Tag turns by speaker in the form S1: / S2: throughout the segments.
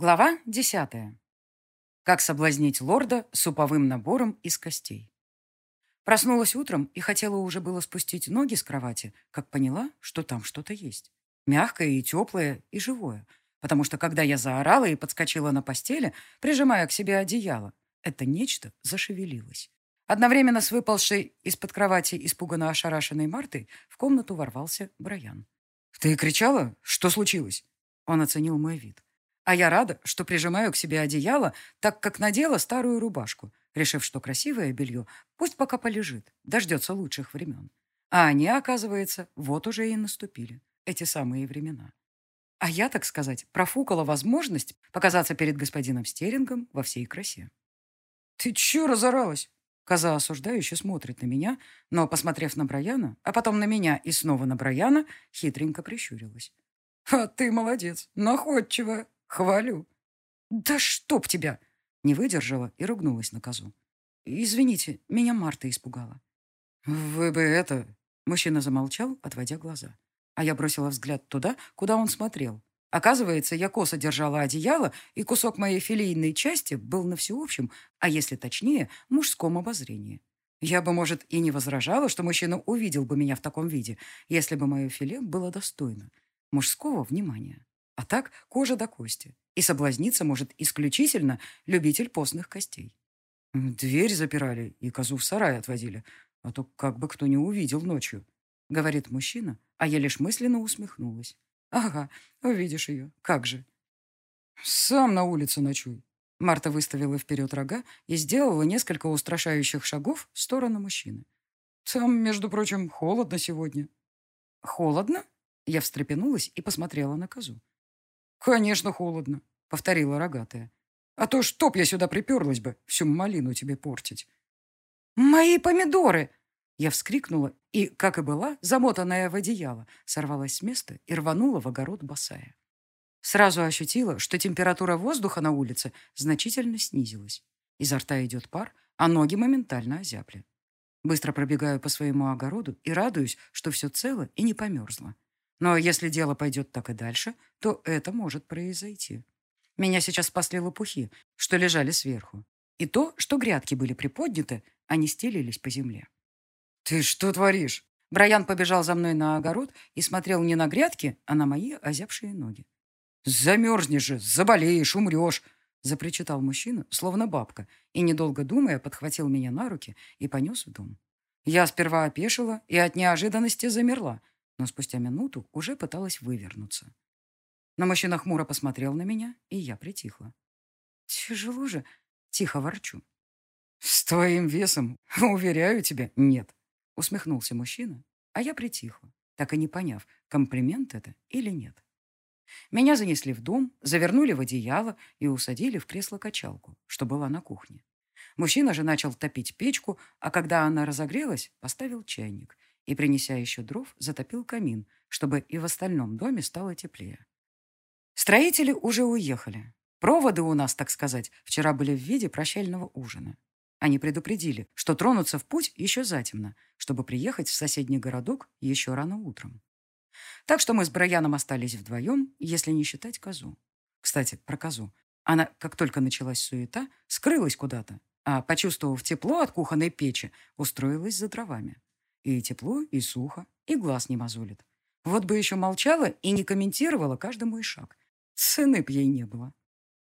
S1: Глава десятая. Как соблазнить лорда суповым набором из костей. Проснулась утром и хотела уже было спустить ноги с кровати, как поняла, что там что-то есть. Мягкое и теплое, и живое. Потому что когда я заорала и подскочила на постели, прижимая к себе одеяло, это нечто зашевелилось. Одновременно с выпалшей из-под кровати испуганно ошарашенной Мартой в комнату ворвался Брайан. «Ты кричала? Что случилось?» Он оценил мой вид. А я рада, что прижимаю к себе одеяло, так как надела старую рубашку, решив, что красивое белье пусть пока полежит, дождется лучших времен. А они, оказывается, вот уже и наступили, эти самые времена. А я, так сказать, профукала возможность показаться перед господином Стерингом во всей красе. «Ты че разоралась?» Коза осуждающе смотрит на меня, но, посмотрев на Брайана, а потом на меня и снова на Брайана, хитренько прищурилась. «А ты молодец, находчивая!» Хвалю. Да чтоб тебя! Не выдержала и ругнулась на козу. Извините, меня Марта испугала. Вы бы это... Мужчина замолчал, отводя глаза. А я бросила взгляд туда, куда он смотрел. Оказывается, я косо держала одеяло, и кусок моей филейной части был на всеобщем, а если точнее, мужском обозрении. Я бы, может, и не возражала, что мужчина увидел бы меня в таком виде, если бы мое филе было достойно мужского внимания. А так кожа до кости. И соблазниться может исключительно любитель постных костей. Дверь запирали и козу в сарай отводили, а то как бы кто не увидел ночью, говорит мужчина, а я лишь мысленно усмехнулась. Ага, увидишь ее, как же. Сам на улице ночуй. Марта выставила вперед рога и сделала несколько устрашающих шагов в сторону мужчины. Там, между прочим, холодно сегодня. Холодно? Я встрепенулась и посмотрела на козу. «Конечно, холодно», — повторила рогатая. «А то чтоб я сюда приперлась бы, всю малину тебе портить». «Мои помидоры!» Я вскрикнула и, как и была, замотанная в одеяло, сорвалась с места и рванула в огород босая. Сразу ощутила, что температура воздуха на улице значительно снизилась. Изо рта идет пар, а ноги моментально озябли. Быстро пробегаю по своему огороду и радуюсь, что все цело и не померзло. Но если дело пойдет так и дальше, то это может произойти. Меня сейчас спасли лопухи, что лежали сверху. И то, что грядки были приподняты, они стелились по земле. «Ты что творишь?» Брайан побежал за мной на огород и смотрел не на грядки, а на мои озябшие ноги. «Замерзнешь же, заболеешь, умрешь!» запричитал мужчина, словно бабка, и, недолго думая, подхватил меня на руки и понес в дом. Я сперва опешила и от неожиданности замерла, но спустя минуту уже пыталась вывернуться. Но мужчина хмуро посмотрел на меня, и я притихла. «Тяжело же», — тихо ворчу. «С твоим весом, уверяю тебя, нет», — усмехнулся мужчина, а я притихла, так и не поняв, комплимент это или нет. Меня занесли в дом, завернули в одеяло и усадили в кресло-качалку, что была на кухне. Мужчина же начал топить печку, а когда она разогрелась, поставил чайник и, принеся еще дров, затопил камин, чтобы и в остальном доме стало теплее. Строители уже уехали. Проводы у нас, так сказать, вчера были в виде прощального ужина. Они предупредили, что тронутся в путь еще затемно, чтобы приехать в соседний городок еще рано утром. Так что мы с Брайаном остались вдвоем, если не считать козу. Кстати, про козу. Она, как только началась суета, скрылась куда-то, а, почувствовав тепло от кухонной печи, устроилась за дровами. И тепло, и сухо, и глаз не мозолит. Вот бы еще молчала и не комментировала каждый мой шаг. Цены б ей не было.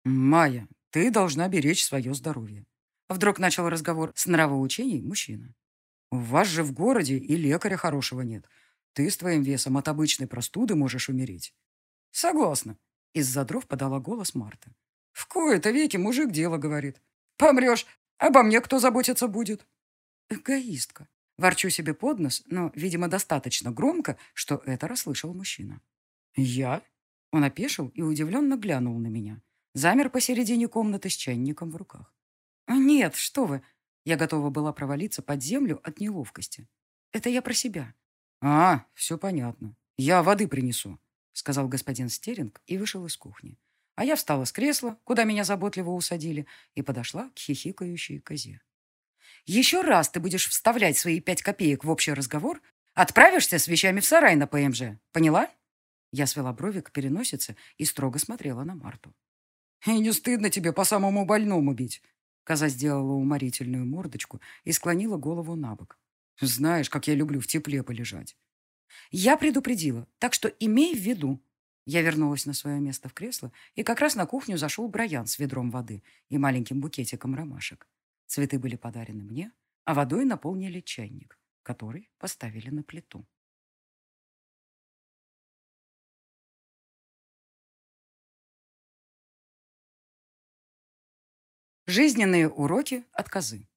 S1: «Майя, ты должна беречь свое здоровье». Вдруг начал разговор с нравоучений мужчина. «У вас же в городе и лекаря хорошего нет. Ты с твоим весом от обычной простуды можешь умереть». «Согласна», — из-за дров подала голос Марта. «В кои-то веки мужик дело говорит. Помрешь, обо мне кто заботиться будет?» «Эгоистка», Ворчу себе под нос, но, видимо, достаточно громко, что это расслышал мужчина. «Я?» Он опешил и удивленно глянул на меня. Замер посередине комнаты с чайником в руках. «Нет, что вы!» Я готова была провалиться под землю от неловкости. «Это я про себя». «А, все понятно. Я воды принесу», — сказал господин Стеринг и вышел из кухни. А я встала с кресла, куда меня заботливо усадили, и подошла к хихикающей козе. Еще раз ты будешь вставлять свои пять копеек в общий разговор, отправишься с вещами в сарай на ПМЖ. Поняла?» Я свела брови к переносице и строго смотрела на Марту. И не стыдно тебе по самому больному бить. Коза сделала уморительную мордочку и склонила голову на бок. Знаешь, как я люблю в тепле полежать. Я предупредила, так что имей в виду. Я вернулась на свое место в кресло, и как раз на кухню зашел Брайан с ведром воды и маленьким букетиком ромашек. Цветы были подарены мне, а водой наполнили чайник, который поставили на плиту. Жизненные уроки от козы.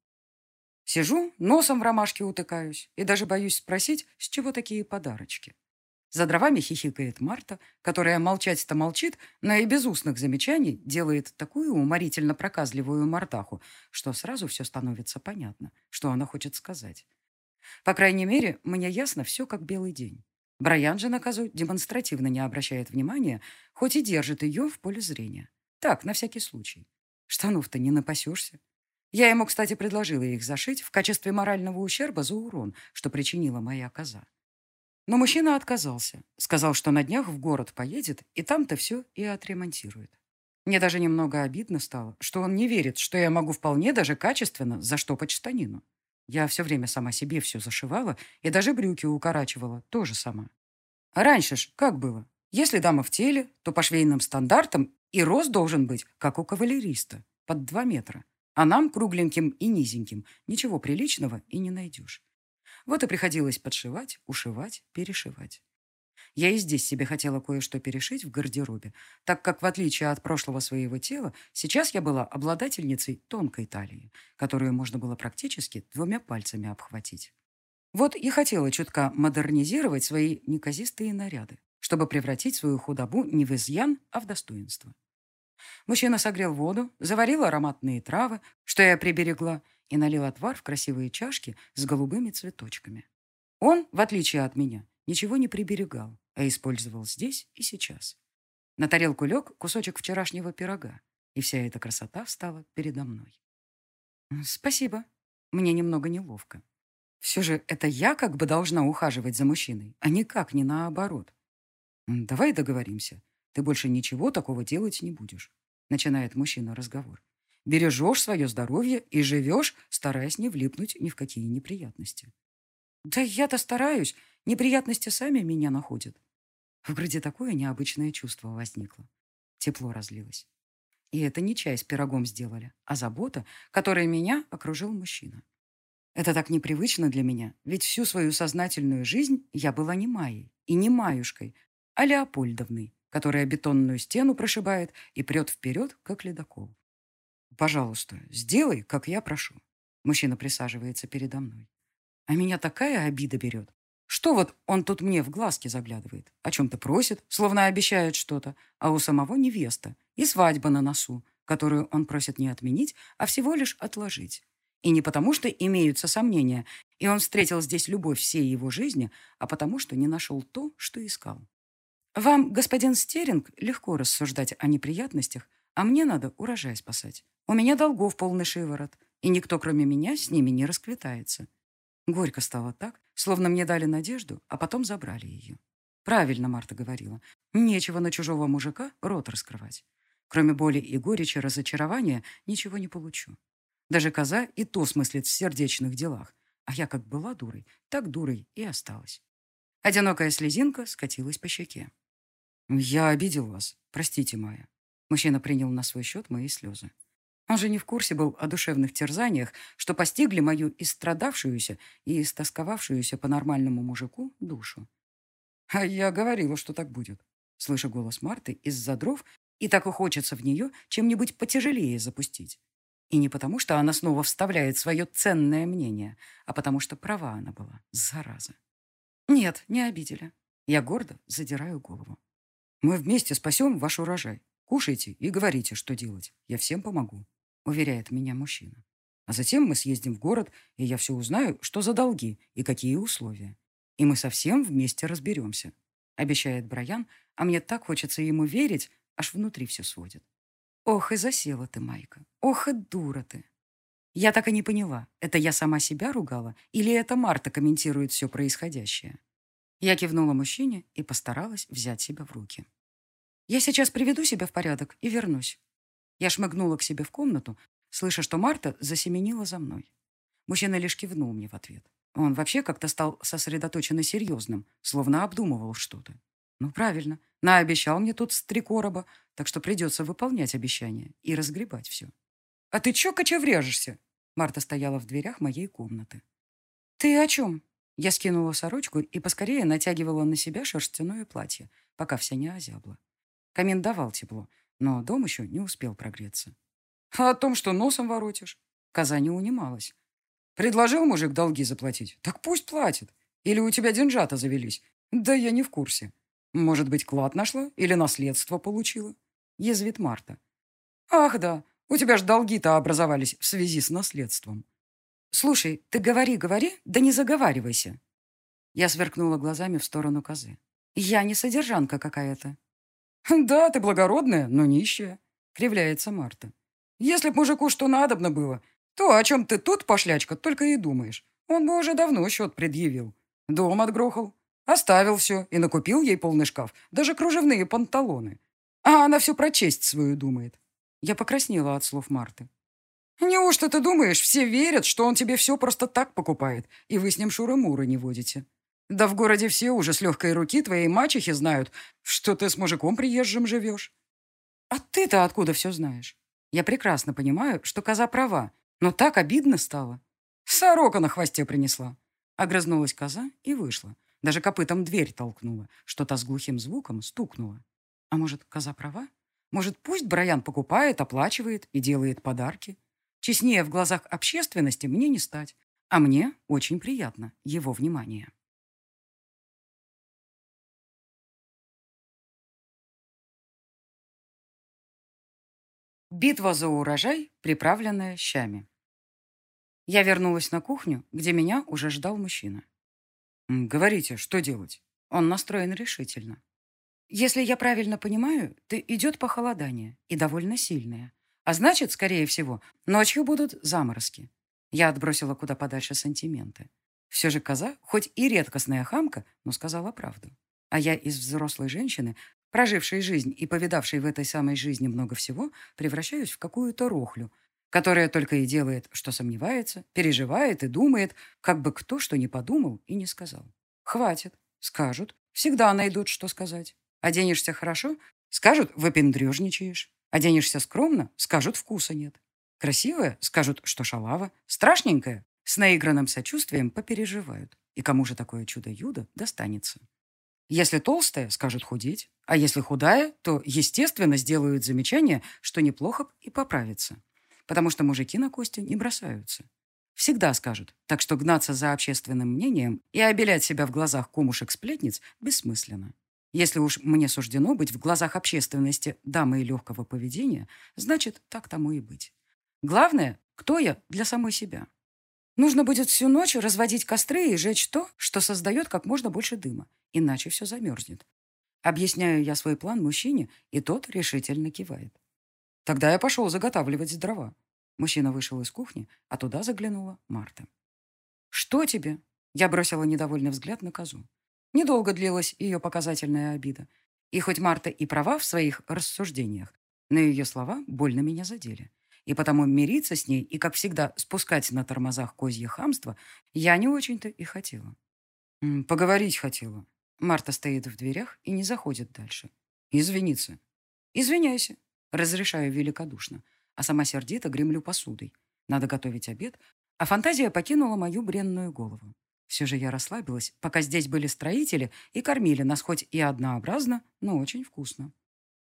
S1: Сижу, носом в ромашке утыкаюсь и даже боюсь спросить, с чего такие подарочки. За дровами хихикает Марта, которая молчать-то молчит, но и без устных замечаний делает такую уморительно проказливую мордаху, что сразу все становится понятно, что она хочет сказать. По крайней мере, мне ясно все как белый день. Брайан же на козу демонстративно не обращает внимания, хоть и держит ее в поле зрения. Так, на всякий случай. Штанов-то не напасешься. Я ему, кстати, предложила их зашить в качестве морального ущерба за урон, что причинила моя коза. Но мужчина отказался. Сказал, что на днях в город поедет, и там-то все и отремонтирует. Мне даже немного обидно стало, что он не верит, что я могу вполне даже качественно заштопать штанину. Я все время сама себе все зашивала и даже брюки укорачивала, тоже сама. А раньше ж как было? Если дама в теле, то по швейным стандартам и рост должен быть, как у кавалериста, под два метра. А нам, кругленьким и низеньким, ничего приличного и не найдешь. Вот и приходилось подшивать, ушивать, перешивать. Я и здесь себе хотела кое-что перешить в гардеробе, так как, в отличие от прошлого своего тела, сейчас я была обладательницей тонкой талии, которую можно было практически двумя пальцами обхватить. Вот и хотела чутка модернизировать свои неказистые наряды, чтобы превратить свою худобу не в изъян, а в достоинство. Мужчина согрел воду, заварил ароматные травы, что я приберегла, и налил отвар в красивые чашки с голубыми цветочками. Он, в отличие от меня, ничего не приберегал, а использовал здесь и сейчас. На тарелку лег кусочек вчерашнего пирога, и вся эта красота встала передо мной. «Спасибо. Мне немного неловко. Все же это я как бы должна ухаживать за мужчиной, а никак не наоборот. Давай договоримся. Ты больше ничего такого делать не будешь. Начинает мужчина разговор. Бережешь свое здоровье и живешь, стараясь не влипнуть ни в какие неприятности. Да я-то стараюсь. Неприятности сами меня находят. В груди такое необычное чувство возникло. Тепло разлилось. И это не чай с пирогом сделали, а забота, которой меня окружил мужчина. Это так непривычно для меня, ведь всю свою сознательную жизнь я была не Майей и не Маюшкой, а Леопольдовной, которая бетонную стену прошибает и прет вперед, как ледокол. «Пожалуйста, сделай, как я прошу». Мужчина присаживается передо мной. А меня такая обида берет. Что вот он тут мне в глазки заглядывает, о чем-то просит, словно обещает что-то, а у самого невеста и свадьба на носу, которую он просит не отменить, а всего лишь отложить. И не потому, что имеются сомнения, и он встретил здесь любовь всей его жизни, а потому, что не нашел то, что искал. Вам, господин Стеринг, легко рассуждать о неприятностях, а мне надо урожай спасать. У меня долгов полный шиворот, и никто, кроме меня, с ними не расквитается. Горько стало так, словно мне дали надежду, а потом забрали ее. Правильно Марта говорила. Нечего на чужого мужика рот раскрывать. Кроме боли и горечи разочарования ничего не получу. Даже коза и то смыслит в сердечных делах. А я как была дурой, так дурой и осталась. Одинокая слезинка скатилась по щеке. «Я обидел вас. Простите, Майя». Мужчина принял на свой счет мои слезы. Он же не в курсе был о душевных терзаниях, что постигли мою истрадавшуюся и истосковавшуюся по нормальному мужику душу. А я говорила, что так будет. Слышу голос Марты из-за дров, и так и хочется в нее чем-нибудь потяжелее запустить. И не потому, что она снова вставляет свое ценное мнение, а потому что права она была, зараза. Нет, не обидели. Я гордо задираю голову. Мы вместе спасем ваш урожай. Кушайте и говорите, что делать. Я всем помогу», — уверяет меня мужчина. А затем мы съездим в город, и я все узнаю, что за долги и какие условия. И мы совсем вместе разберемся», — обещает Брайан, а мне так хочется ему верить, аж внутри все сводит. «Ох, и засела ты, Майка. Ох, и дура ты». Я так и не поняла, это я сама себя ругала или это Марта комментирует все происходящее. Я кивнула мужчине и постаралась взять себя в руки. «Я сейчас приведу себя в порядок и вернусь». Я шмыгнула к себе в комнату, слыша, что Марта засеменила за мной. Мужчина лишь кивнул мне в ответ. Он вообще как-то стал сосредоточенно серьезным, словно обдумывал что-то. Ну, правильно, наобещал мне тут с три короба, так что придется выполнять обещание и разгребать все. «А ты чё кочевряжешься?» Марта стояла в дверях моей комнаты. «Ты о чем?» Я скинула сорочку и поскорее натягивала на себя шерстяное платье, пока вся не озябла. Камин давал тепло, но дом еще не успел прогреться. «А о том, что носом воротишь?» Коза не унималась. «Предложил мужик долги заплатить? Так пусть платит. Или у тебя деньжата завелись? Да я не в курсе. Может быть, клад нашла или наследство получила?» Язвит Марта. «Ах да, у тебя ж долги-то образовались в связи с наследством». «Слушай, ты говори, говори, да не заговаривайся». Я сверкнула глазами в сторону козы. «Я не содержанка какая-то». «Да, ты благородная, но нищая», — кривляется Марта. «Если б мужику что надобно было, то о чем ты тут, пошлячка, только и думаешь. Он бы уже давно счет предъявил. Дом отгрохал, оставил все и накупил ей полный шкаф, даже кружевные панталоны. А она все про честь свою думает». Я покраснела от слов Марты. «Неужто ты думаешь, все верят, что он тебе все просто так покупает, и вы с ним шуры-муры не водите? Да в городе все уже с легкой руки твоей мачехи знают, что ты с мужиком приезжим живешь. А ты-то откуда все знаешь? Я прекрасно понимаю, что коза права, но так обидно стало. Сорока на хвосте принесла. Огрызнулась коза и вышла. Даже копытом дверь толкнула, что-то с глухим звуком стукнула. А может, коза права? Может, пусть Брайан покупает, оплачивает и делает подарки? Честнее в глазах общественности мне не стать, а мне очень приятно его внимание. Битва за урожай, приправленная щами. Я вернулась на кухню, где меня уже ждал мужчина. «Говорите, что делать?» Он настроен решительно. «Если я правильно понимаю, то идет похолодание, и довольно сильное. А значит, скорее всего, ночью будут заморозки». Я отбросила куда подальше сантименты. Все же коза, хоть и редкостная хамка, но сказала правду. А я из взрослой женщины прожившей жизнь и повидавшей в этой самой жизни много всего, превращаюсь в какую-то рохлю, которая только и делает, что сомневается, переживает и думает, как бы кто что не подумал и не сказал. Хватит. Скажут. Всегда найдут, что сказать. Оденешься хорошо? Скажут, выпендрежничаешь. Оденешься скромно? Скажут, вкуса нет. Красивая? Скажут, что шалава. Страшненькая? С наигранным сочувствием попереживают. И кому же такое чудо-юдо достанется? Если толстая, скажут худеть, а если худая, то, естественно, сделают замечание, что неплохо и поправиться. Потому что мужики на кости не бросаются. Всегда скажут, так что гнаться за общественным мнением и обелять себя в глазах кумушек-сплетниц бессмысленно. Если уж мне суждено быть в глазах общественности дамой легкого поведения, значит, так тому и быть. Главное, кто я для самой себя. Нужно будет всю ночь разводить костры и жечь то, что создает как можно больше дыма, иначе все замерзнет. Объясняю я свой план мужчине, и тот решительно кивает. Тогда я пошел заготавливать дрова. Мужчина вышел из кухни, а туда заглянула Марта. «Что тебе?» Я бросила недовольный взгляд на козу. Недолго длилась ее показательная обида. И хоть Марта и права в своих рассуждениях, но ее слова больно меня задели и потому мириться с ней и, как всегда, спускать на тормозах козье хамство я не очень-то и хотела. Поговорить хотела. Марта стоит в дверях и не заходит дальше. Извиниться. Извиняйся. Разрешаю великодушно, а сама сердито гремлю посудой. Надо готовить обед, а фантазия покинула мою бренную голову. Все же я расслабилась, пока здесь были строители и кормили нас хоть и однообразно, но очень вкусно.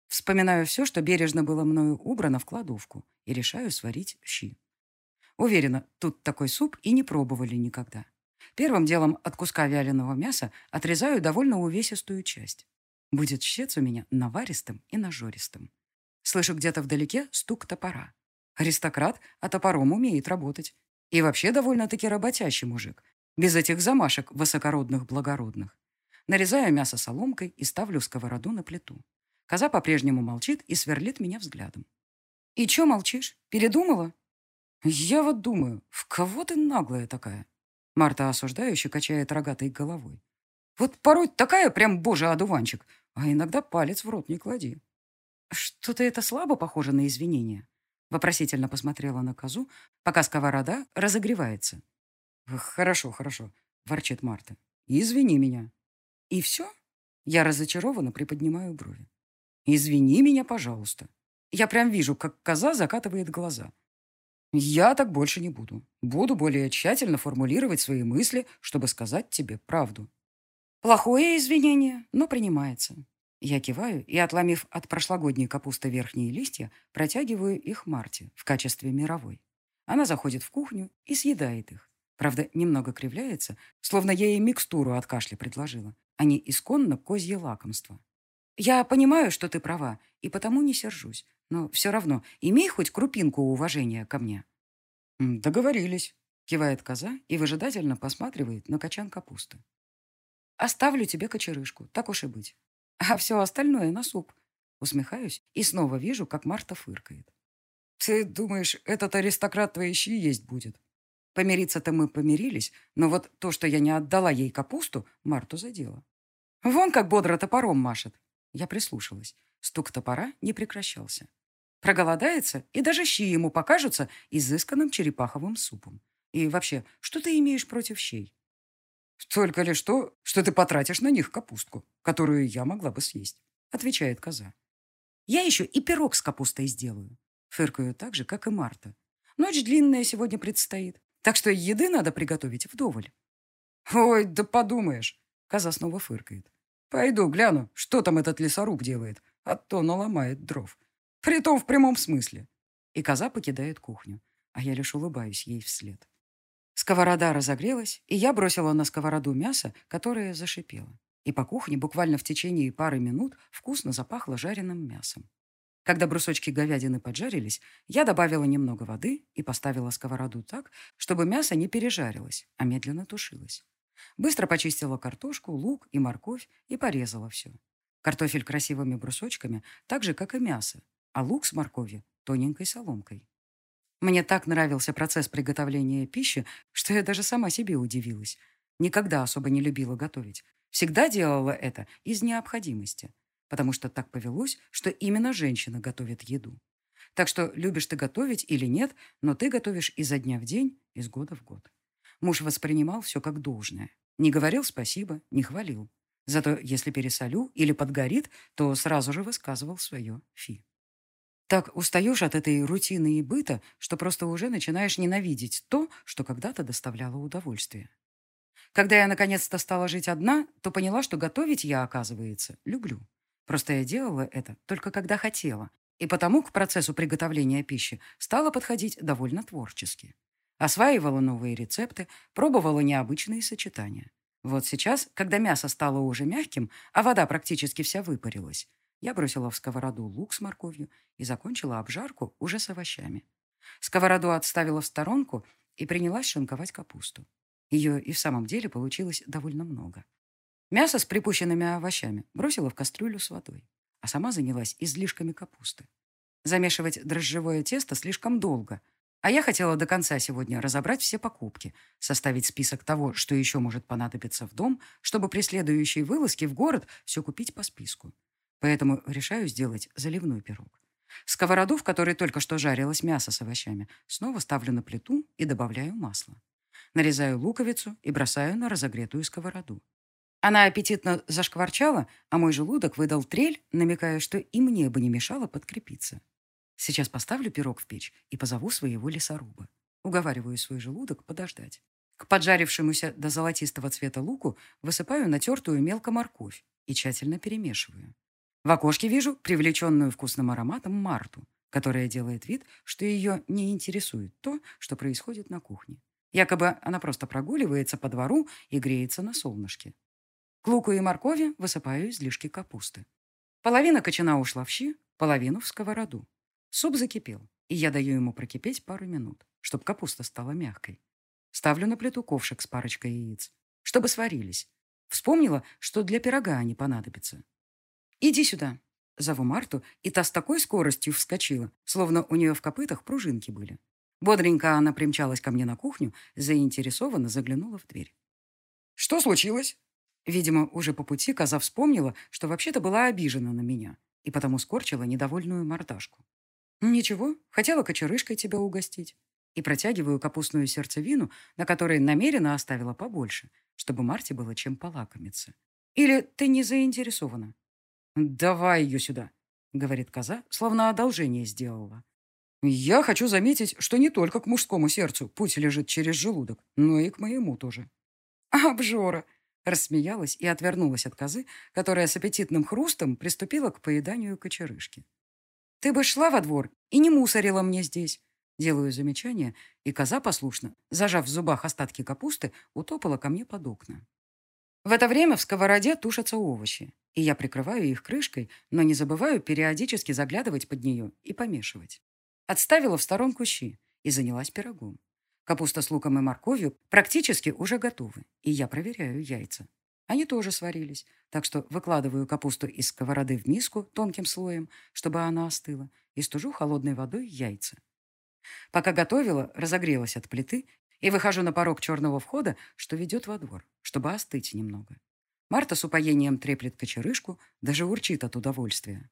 S1: Вспоминаю все, что бережно было мною убрано в кладовку, и решаю сварить щи. Уверена, тут такой суп и не пробовали никогда. Первым делом от куска вяленого мяса отрезаю довольно увесистую часть. Будет щец у меня наваристым и нажористым. Слышу где-то вдалеке стук топора. Аристократ, а топором умеет работать. И вообще довольно-таки работящий мужик. Без этих замашек высокородных-благородных. Нарезаю мясо соломкой и ставлю сковороду на плиту. Коза по-прежнему молчит и сверлит меня взглядом. «И чё молчишь? Передумала?» «Я вот думаю, в кого ты наглая такая?» Марта осуждающе качает рогатой головой. «Вот порой такая прям божий одуванчик, а иногда палец в рот не клади». Что-то это слабо похоже на извинения. Вопросительно посмотрела на козу, пока сковорода разогревается. «Хорошо, хорошо», — ворчит Марта. «Извини меня». «И все?» Я разочарованно приподнимаю брови. «Извини меня, пожалуйста». Я прям вижу, как коза закатывает глаза. Я так больше не буду. Буду более тщательно формулировать свои мысли, чтобы сказать тебе правду. Плохое извинение, но принимается. Я киваю и, отломив от прошлогодней капусты верхние листья, протягиваю их Марте в качестве мировой. Она заходит в кухню и съедает их. Правда, немного кривляется, словно я ей микстуру от кашля предложила, а не исконно козье лакомство. Я понимаю, что ты права, и потому не сержусь. Но все равно имей хоть крупинку уважения ко мне. Договорились, кивает коза и выжидательно посматривает на качан капусты. Оставлю тебе кочерышку, так уж и быть. А все остальное на суп. Усмехаюсь и снова вижу, как Марта фыркает. Ты думаешь, этот аристократ твоей щи есть будет? Помириться-то мы помирились, но вот то, что я не отдала ей капусту, Марту задела. Вон как бодро топором машет. Я прислушалась. Стук топора не прекращался. Проголодается, и даже щи ему покажутся изысканным черепаховым супом. И вообще, что ты имеешь против щей? Только лишь то, что ты потратишь на них капустку, которую я могла бы съесть, отвечает коза. Я еще и пирог с капустой сделаю. Фыркаю так же, как и Марта. Ночь длинная сегодня предстоит. Так что еды надо приготовить вдоволь. Ой, да подумаешь. Коза снова фыркает. Пойду гляну, что там этот лесоруб делает, а то наломает дров. Притом в прямом смысле. И коза покидает кухню, а я лишь улыбаюсь ей вслед. Сковорода разогрелась, и я бросила на сковороду мясо, которое зашипело. И по кухне буквально в течение пары минут вкусно запахло жареным мясом. Когда брусочки говядины поджарились, я добавила немного воды и поставила сковороду так, чтобы мясо не пережарилось, а медленно тушилось. Быстро почистила картошку, лук и морковь и порезала все. Картофель красивыми брусочками, так же, как и мясо, а лук с морковью тоненькой соломкой. Мне так нравился процесс приготовления пищи, что я даже сама себе удивилась. Никогда особо не любила готовить. Всегда делала это из необходимости потому что так повелось, что именно женщина готовит еду. Так что любишь ты готовить или нет, но ты готовишь изо дня в день, из года в год. Муж воспринимал все как должное. Не говорил спасибо, не хвалил. Зато если пересолю или подгорит, то сразу же высказывал свое фи. Так устаешь от этой рутины и быта, что просто уже начинаешь ненавидеть то, что когда-то доставляло удовольствие. Когда я наконец-то стала жить одна, то поняла, что готовить я, оказывается, люблю. Просто я делала это только когда хотела, и потому к процессу приготовления пищи стала подходить довольно творчески. Осваивала новые рецепты, пробовала необычные сочетания. Вот сейчас, когда мясо стало уже мягким, а вода практически вся выпарилась, я бросила в сковороду лук с морковью и закончила обжарку уже с овощами. Сковороду отставила в сторонку и принялась шинковать капусту. Ее и в самом деле получилось довольно много. Мясо с припущенными овощами бросила в кастрюлю с водой, а сама занялась излишками капусты. Замешивать дрожжевое тесто слишком долго, а я хотела до конца сегодня разобрать все покупки, составить список того, что еще может понадобиться в дом, чтобы при следующей вылазке в город все купить по списку. Поэтому решаю сделать заливной пирог. Сковороду, в которой только что жарилось мясо с овощами, снова ставлю на плиту и добавляю масло. Нарезаю луковицу и бросаю на разогретую сковороду. Она аппетитно зашкварчала, а мой желудок выдал трель, намекая, что и мне бы не мешало подкрепиться. Сейчас поставлю пирог в печь и позову своего лесоруба. Уговариваю свой желудок подождать. К поджарившемуся до золотистого цвета луку высыпаю натертую мелко морковь и тщательно перемешиваю. В окошке вижу привлеченную вкусным ароматом Марту, которая делает вид, что ее не интересует то, что происходит на кухне. Якобы она просто прогуливается по двору и греется на солнышке. К луку и моркови высыпаю излишки капусты. Половина кочана ушла в щи, половину в сковороду. Суп закипел, и я даю ему прокипеть пару минут, чтобы капуста стала мягкой. Ставлю на плиту ковшик с парочкой яиц, чтобы сварились. Вспомнила, что для пирога они понадобятся. «Иди сюда», — зову Марту, и та с такой скоростью вскочила, словно у нее в копытах пружинки были. Бодренько она примчалась ко мне на кухню, заинтересованно заглянула в дверь. «Что случилось?» Видимо, уже по пути коза вспомнила, что вообще-то была обижена на меня. и потому скорчила недовольную мордашку. «Ничего, хотела кочерышкой тебя угостить». И протягиваю капустную сердцевину, на которой намеренно оставила побольше, чтобы Марте было чем полакомиться. «Или ты не заинтересована?» «Давай ее сюда», — говорит коза, словно одолжение сделала. «Я хочу заметить, что не только к мужскому сердцу путь лежит через желудок, но и к моему тоже». «Обжора!» — рассмеялась и отвернулась от козы, которая с аппетитным хрустом приступила к поеданию кочерышки. Ты бы шла во двор и не мусорила мне здесь. Делаю замечание, и коза послушно, зажав в зубах остатки капусты, утопала ко мне под окна. В это время в сковороде тушатся овощи, и я прикрываю их крышкой, но не забываю периодически заглядывать под нее и помешивать. Отставила в сторонку щи и занялась пирогом. Капуста с луком и морковью практически уже готовы, и я проверяю яйца. Они тоже сварились, так что выкладываю капусту из сковороды в миску тонким слоем, чтобы она остыла, и стужу холодной водой яйца. Пока готовила, разогрелась от плиты и выхожу на порог черного входа, что ведет во двор, чтобы остыть немного. Марта с упоением треплет кочерышку, даже урчит от удовольствия.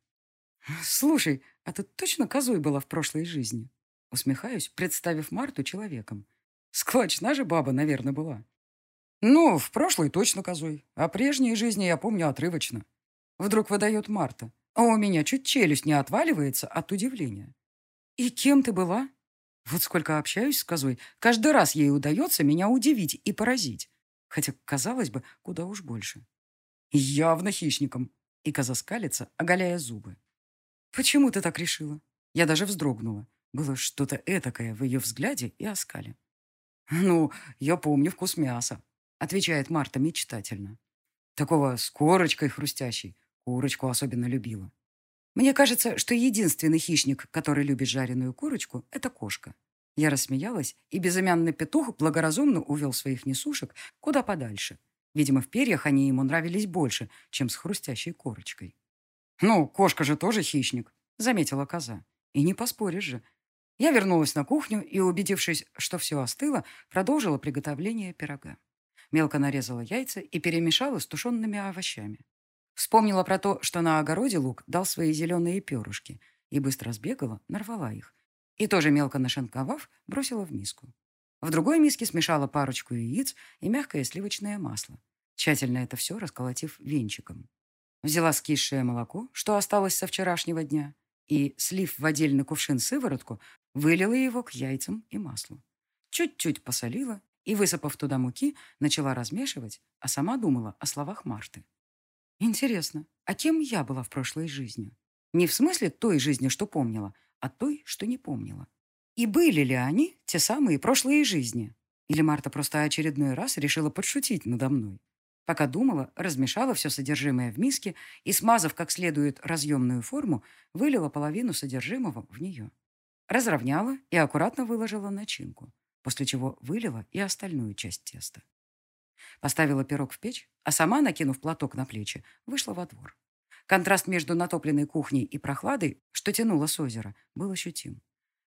S1: «Слушай, а ты точно козой была в прошлой жизни?» Усмехаюсь, представив Марту человеком. Склочна же баба, наверное, была. Ну, в прошлой точно козой, а прежней жизни я помню отрывочно. Вдруг выдает Марта, а у меня чуть челюсть не отваливается от удивления. И кем ты была? Вот сколько общаюсь с козой, каждый раз ей удается меня удивить и поразить. Хотя, казалось бы, куда уж больше. Явно хищником. И коза скалится, оголяя зубы. Почему ты так решила? Я даже вздрогнула. Было что-то этакое в ее взгляде и оскале. Ну, я помню вкус мяса отвечает Марта мечтательно. Такого с корочкой хрустящей. Курочку особенно любила. Мне кажется, что единственный хищник, который любит жареную курочку, это кошка. Я рассмеялась, и безымянный петух благоразумно увел своих несушек куда подальше. Видимо, в перьях они ему нравились больше, чем с хрустящей корочкой. «Ну, кошка же тоже хищник», — заметила коза. «И не поспоришь же». Я вернулась на кухню и, убедившись, что все остыло, продолжила приготовление пирога. Мелко нарезала яйца и перемешала с тушенными овощами. Вспомнила про то, что на огороде лук дал свои зеленые перышки, и быстро сбегала, нарвала их. И тоже мелко нашинковав, бросила в миску. В другой миске смешала парочку яиц и мягкое сливочное масло, тщательно это все расколотив венчиком. Взяла скисшее молоко, что осталось со вчерашнего дня, и, слив в отдельный кувшин сыворотку, вылила его к яйцам и маслу. Чуть-чуть посолила и, высыпав туда муки, начала размешивать, а сама думала о словах Марты. Интересно, а кем я была в прошлой жизни? Не в смысле той жизни, что помнила, а той, что не помнила. И были ли они те самые прошлые жизни? Или Марта просто очередной раз решила подшутить надо мной? Пока думала, размешала все содержимое в миске и, смазав как следует разъемную форму, вылила половину содержимого в нее. Разровняла и аккуратно выложила начинку после чего вылила и остальную часть теста. Поставила пирог в печь, а сама, накинув платок на плечи, вышла во двор. Контраст между натопленной кухней и прохладой, что тянуло с озера, был ощутим.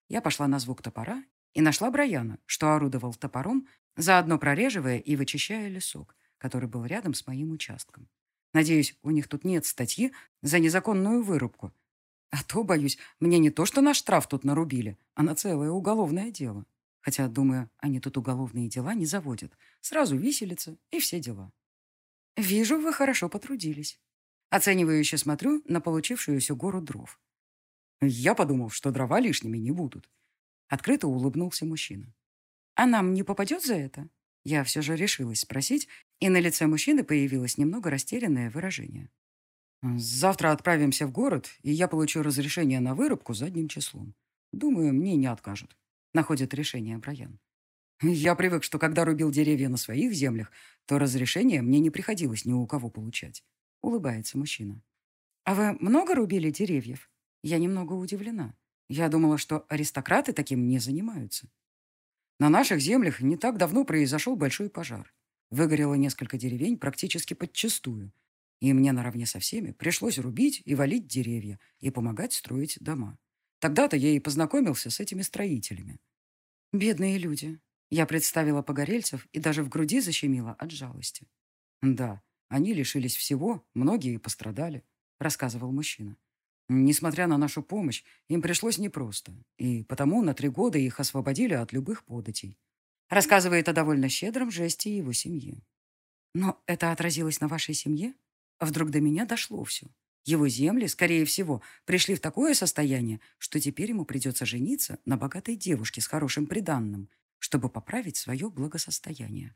S1: Я пошла на звук топора и нашла Браяна, что орудовал топором, заодно прореживая и вычищая лесок, который был рядом с моим участком. Надеюсь, у них тут нет статьи за незаконную вырубку. А то, боюсь, мне не то что на штраф тут нарубили, а на целое уголовное дело. Хотя, думаю, они тут уголовные дела не заводят. Сразу виселица и все дела. Вижу, вы хорошо потрудились. Оценивающе смотрю на получившуюся гору дров. Я подумал, что дрова лишними не будут. Открыто улыбнулся мужчина. А нам не попадет за это? Я все же решилась спросить, и на лице мужчины появилось немного растерянное выражение. Завтра отправимся в город, и я получу разрешение на вырубку задним числом. Думаю, мне не откажут находит решение Брайан. Я привык, что когда рубил деревья на своих землях, то разрешение мне не приходилось ни у кого получать. Улыбается мужчина. А вы много рубили деревьев? Я немного удивлена. Я думала, что аристократы таким не занимаются. На наших землях не так давно произошел большой пожар. Выгорело несколько деревень практически подчистую. И мне наравне со всеми пришлось рубить и валить деревья и помогать строить дома. Тогда-то я и познакомился с этими строителями. Бедные люди. Я представила погорельцев и даже в груди защемила от жалости. Да, они лишились всего, многие пострадали, рассказывал мужчина. Несмотря на нашу помощь, им пришлось непросто, и потому на три года их освободили от любых податей. Рассказывает о довольно щедром жесте его семьи. Но это отразилось на вашей семье? Вдруг до меня дошло все? Его земли, скорее всего, пришли в такое состояние, что теперь ему придется жениться на богатой девушке с хорошим приданным, чтобы поправить свое благосостояние.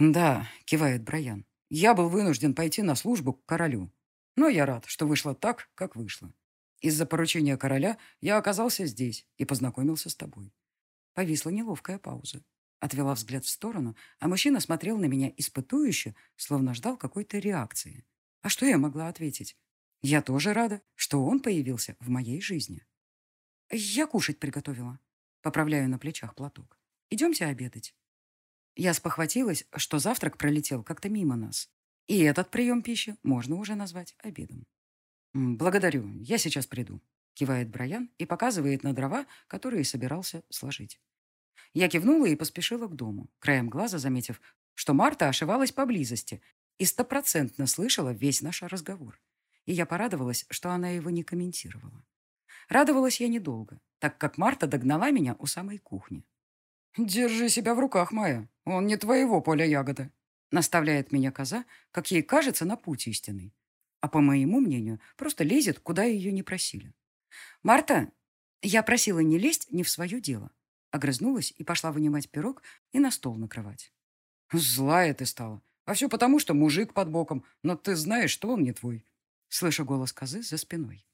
S1: «Да», — кивает Брайан, — «я был вынужден пойти на службу к королю. Но я рад, что вышло так, как вышло. Из-за поручения короля я оказался здесь и познакомился с тобой». Повисла неловкая пауза. Отвела взгляд в сторону, а мужчина смотрел на меня испытующе, словно ждал какой-то реакции. А что я могла ответить? Я тоже рада, что он появился в моей жизни. Я кушать приготовила. Поправляю на плечах платок. Идемте обедать. Я спохватилась, что завтрак пролетел как-то мимо нас. И этот прием пищи можно уже назвать обедом. «Благодарю, я сейчас приду», — кивает Брайан и показывает на дрова, которые собирался сложить. Я кивнула и поспешила к дому, краем глаза заметив, что Марта ошивалась поблизости и стопроцентно слышала весь наш разговор и я порадовалась, что она его не комментировала. Радовалась я недолго, так как Марта догнала меня у самой кухни. «Держи себя в руках, Майя, он не твоего поля ягода», наставляет меня коза, как ей кажется, на путь истинный. А по моему мнению, просто лезет, куда ее не просили. «Марта, я просила не лезть не в свое дело». Огрызнулась и пошла вынимать пирог и на стол накрывать. «Злая ты стала. А все потому, что мужик под боком, но ты знаешь, что он не твой. Слышу голос козы за спиной.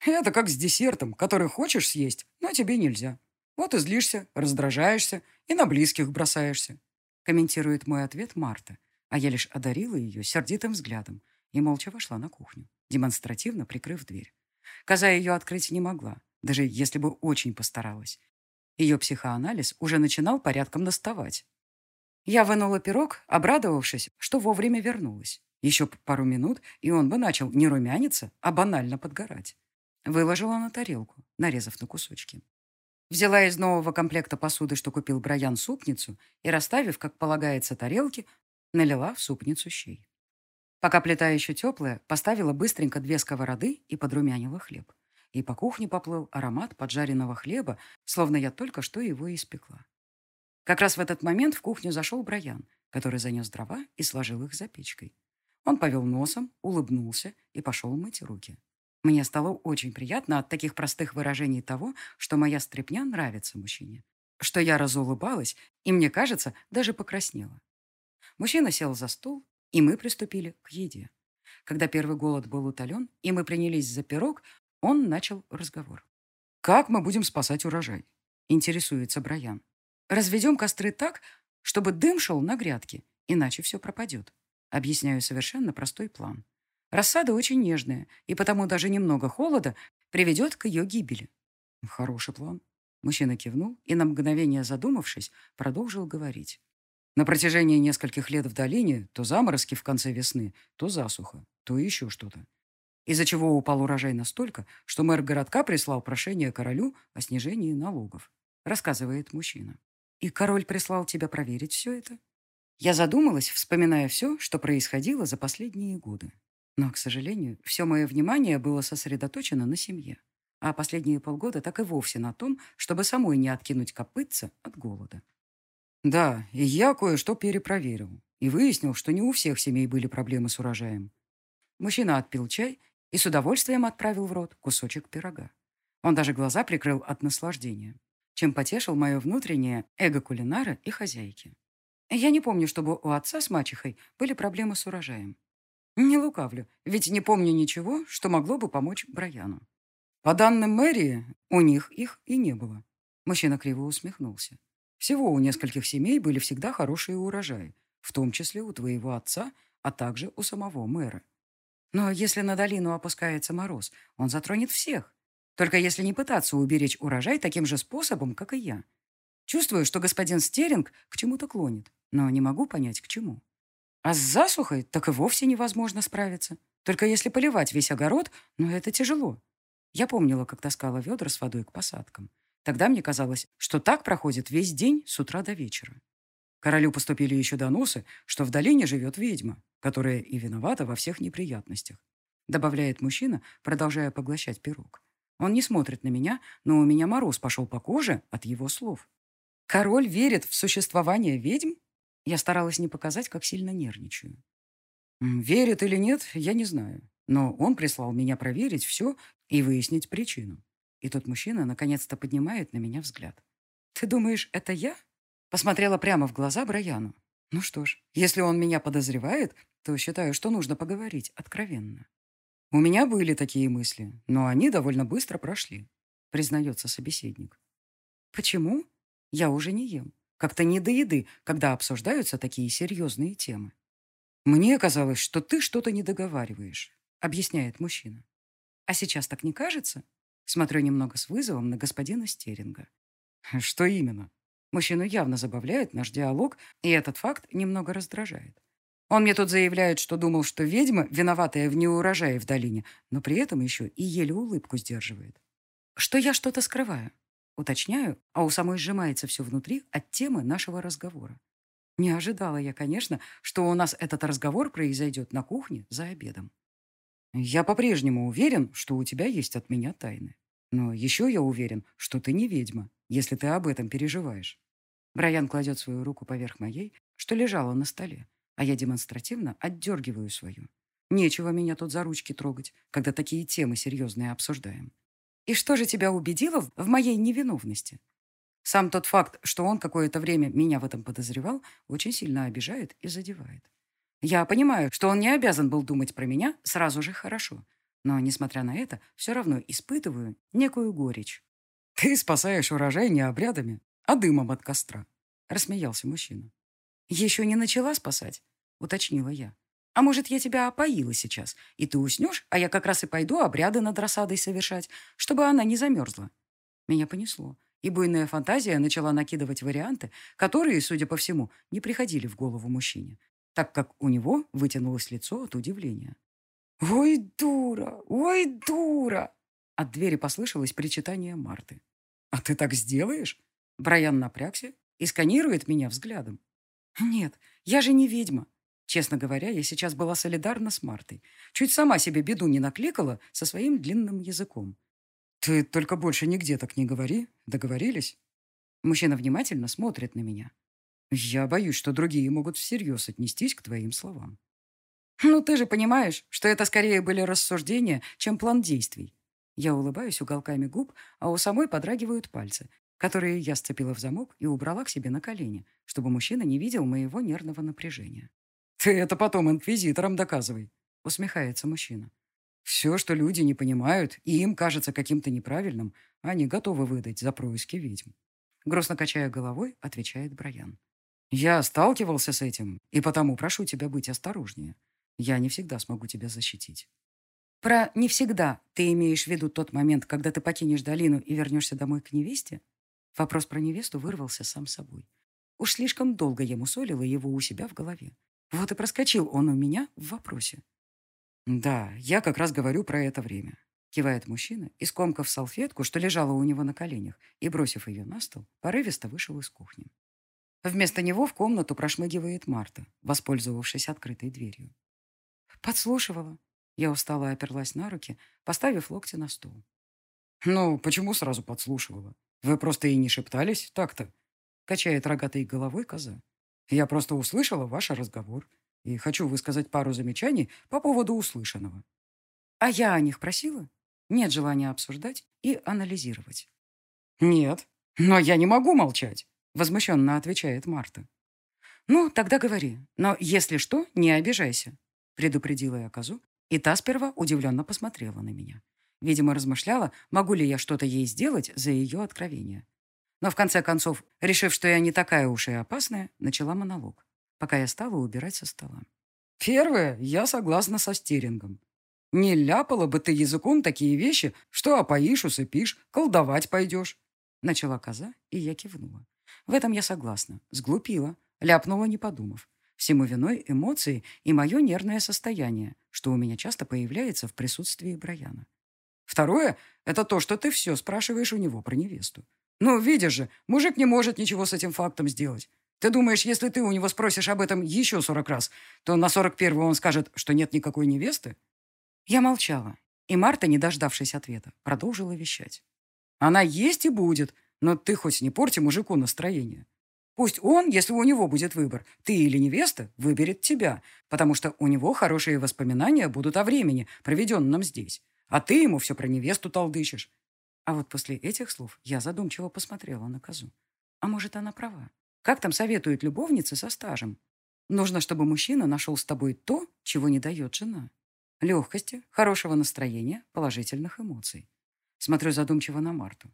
S1: Это как с десертом, который хочешь съесть, но тебе нельзя. Вот и злишься, раздражаешься и на близких бросаешься. Комментирует мой ответ Марта, а я лишь одарила ее сердитым взглядом и молча вошла на кухню, демонстративно прикрыв дверь. Коза ее открыть не могла, даже если бы очень постаралась. Ее психоанализ уже начинал порядком наставать. Я вынула пирог, обрадовавшись, что вовремя вернулась. Еще пару минут, и он бы начал не румяниться, а банально подгорать. Выложила на тарелку, нарезав на кусочки. Взяла из нового комплекта посуды, что купил Брайан, супницу, и, расставив, как полагается, тарелки, налила в супницу щей. Пока плита еще теплая, поставила быстренько две сковороды и подрумянила хлеб. И по кухне поплыл аромат поджаренного хлеба, словно я только что его испекла. Как раз в этот момент в кухню зашел Брайан, который занес дрова и сложил их за печкой. Он повел носом, улыбнулся и пошел мыть руки. Мне стало очень приятно от таких простых выражений того, что моя стряпня нравится мужчине. Что я разулыбалась и, мне кажется, даже покраснела. Мужчина сел за стол, и мы приступили к еде. Когда первый голод был утолен, и мы принялись за пирог, он начал разговор. «Как мы будем спасать урожай?» – интересуется Брайан. «Разведем костры так, чтобы дым шел на грядки, иначе все пропадет. Объясняю совершенно простой план. Рассада очень нежная, и потому даже немного холода приведет к ее гибели. Хороший план. Мужчина кивнул и, на мгновение задумавшись, продолжил говорить. На протяжении нескольких лет в долине то заморозки в конце весны, то засуха, то еще что-то. Из-за чего упал урожай настолько, что мэр городка прислал прошение королю о снижении налогов, рассказывает мужчина. И король прислал тебя проверить все это? Я задумалась, вспоминая все, что происходило за последние годы. Но, к сожалению, все мое внимание было сосредоточено на семье. А последние полгода так и вовсе на том, чтобы самой не откинуть копытца от голода. Да, и я кое-что перепроверил. И выяснил, что не у всех семей были проблемы с урожаем. Мужчина отпил чай и с удовольствием отправил в рот кусочек пирога. Он даже глаза прикрыл от наслаждения, чем потешил мое внутреннее эго кулинара и хозяйки. Я не помню, чтобы у отца с мачехой были проблемы с урожаем. Не лукавлю, ведь не помню ничего, что могло бы помочь Брайану. По данным мэрии, у них их и не было. Мужчина криво усмехнулся. Всего у нескольких семей были всегда хорошие урожаи, в том числе у твоего отца, а также у самого мэра. Но если на долину опускается мороз, он затронет всех. Только если не пытаться уберечь урожай таким же способом, как и я. Чувствую, что господин Стеринг к чему-то клонит но не могу понять, к чему. А с засухой так и вовсе невозможно справиться. Только если поливать весь огород, но это тяжело. Я помнила, как таскала ведра с водой к посадкам. Тогда мне казалось, что так проходит весь день с утра до вечера. Королю поступили еще доносы, что в долине живет ведьма, которая и виновата во всех неприятностях. добавляет мужчина, продолжая поглощать пирог. Он не смотрит на меня, но у меня мороз пошел по коже от его слов. Король верит в существование ведьм? Я старалась не показать, как сильно нервничаю. Верит или нет, я не знаю. Но он прислал меня проверить все и выяснить причину. И тот мужчина наконец-то поднимает на меня взгляд. «Ты думаешь, это я?» Посмотрела прямо в глаза Брайану. «Ну что ж, если он меня подозревает, то считаю, что нужно поговорить откровенно». «У меня были такие мысли, но они довольно быстро прошли», признается собеседник. «Почему? Я уже не ем. Как-то не до еды, когда обсуждаются такие серьезные темы. Мне казалось, что ты что-то не договариваешь, объясняет мужчина. А сейчас так не кажется? Смотрю немного с вызовом на господина Стеринга. Что именно? Мужчину явно забавляет наш диалог, и этот факт немного раздражает. Он мне тут заявляет, что думал, что ведьма, виноватая в неурожае в долине, но при этом еще и еле улыбку сдерживает. Что я что-то скрываю. Уточняю, а у самой сжимается все внутри от темы нашего разговора. Не ожидала я, конечно, что у нас этот разговор произойдет на кухне за обедом. Я по-прежнему уверен, что у тебя есть от меня тайны. Но еще я уверен, что ты не ведьма, если ты об этом переживаешь. Брайан кладет свою руку поверх моей, что лежала на столе, а я демонстративно отдергиваю свою. Нечего меня тут за ручки трогать, когда такие темы серьезные обсуждаем. И что же тебя убедило в моей невиновности? Сам тот факт, что он какое-то время меня в этом подозревал, очень сильно обижает и задевает. Я понимаю, что он не обязан был думать про меня сразу же хорошо. Но, несмотря на это, все равно испытываю некую горечь. «Ты спасаешь урожай не обрядами, а дымом от костра», — рассмеялся мужчина. «Еще не начала спасать», — уточнила я. «А может, я тебя опоила сейчас, и ты уснешь, а я как раз и пойду обряды над рассадой совершать, чтобы она не замерзла?» Меня понесло, и буйная фантазия начала накидывать варианты, которые, судя по всему, не приходили в голову мужчине, так как у него вытянулось лицо от удивления. «Ой, дура! Ой, дура!» От двери послышалось причитание Марты. «А ты так сделаешь?» Брайан напрягся и сканирует меня взглядом. «Нет, я же не ведьма». Честно говоря, я сейчас была солидарна с Мартой. Чуть сама себе беду не накликала со своим длинным языком. «Ты только больше нигде так не говори. Договорились?» Мужчина внимательно смотрит на меня. Я боюсь, что другие могут всерьез отнестись к твоим словам. Ну, ты же понимаешь, что это скорее были рассуждения, чем план действий. Я улыбаюсь уголками губ, а у самой подрагивают пальцы, которые я сцепила в замок и убрала к себе на колени, чтобы мужчина не видел моего нервного напряжения. «Ты это потом инквизиторам доказывай», — усмехается мужчина. «Все, что люди не понимают, и им кажется каким-то неправильным, они готовы выдать за происки ведьм». Грустно качая головой, отвечает Брайан. Я сталкивался с этим, и потому прошу тебя быть осторожнее. Я не всегда смогу тебя защитить. Про «не всегда» ты имеешь в виду тот момент, когда ты покинешь долину и вернешься домой к невесте? Вопрос про невесту вырвался сам собой. Уж слишком долго я мусолила его у себя в голове. Вот и проскочил он у меня в вопросе. «Да, я как раз говорю про это время», — кивает мужчина, и, скомкав салфетку, что лежала у него на коленях, и, бросив ее на стол, порывисто вышел из кухни. Вместо него в комнату прошмыгивает Марта, воспользовавшись открытой дверью. Подслушивала. Я устало оперлась на руки, поставив локти на стол. «Ну, почему сразу подслушивала? Вы просто и не шептались так-то?» Качает рогатой головой коза. «Я просто услышала ваш разговор и хочу высказать пару замечаний по поводу услышанного». «А я о них просила?» Нет желания обсуждать и анализировать. «Нет, но я не могу молчать. Возмущенно отвечает Марта. «Ну, тогда говори. Но если что, не обижайся», предупредила я козу, и та сперва удивленно посмотрела на меня. Видимо, размышляла, могу ли я что-то ей сделать за ее откровение. Но в конце концов, решив, что я не такая уж и опасная, начала монолог, пока я стала убирать со стола. Первое, я согласна со Стерингом. Не ляпала бы ты языком такие вещи, что опоишь, усыпишь, колдовать пойдешь. Начала коза, и я кивнула. В этом я согласна. Сглупила. Ляпнула, не подумав. Всему виной эмоции и мое нервное состояние, что у меня часто появляется в присутствии Брайана. Второе — это то, что ты все спрашиваешь у него про невесту. Ну, видишь же, мужик не может ничего с этим фактом сделать. Ты думаешь, если ты у него спросишь об этом еще сорок раз, то на сорок первый он скажет, что нет никакой невесты? Я молчала, и Марта, не дождавшись ответа, продолжила вещать. Она есть и будет, но ты хоть не порти мужику настроение. Пусть он, если у него будет выбор, ты или невеста, выберет тебя, потому что у него хорошие воспоминания будут о времени, проведенном здесь. А ты ему все про невесту толдычишь. А вот после этих слов я задумчиво посмотрела на козу. А может, она права? Как там советуют любовницы со стажем? Нужно, чтобы мужчина нашел с тобой то, чего не дает жена. Легкости, хорошего настроения, положительных эмоций. Смотрю задумчиво на Марту.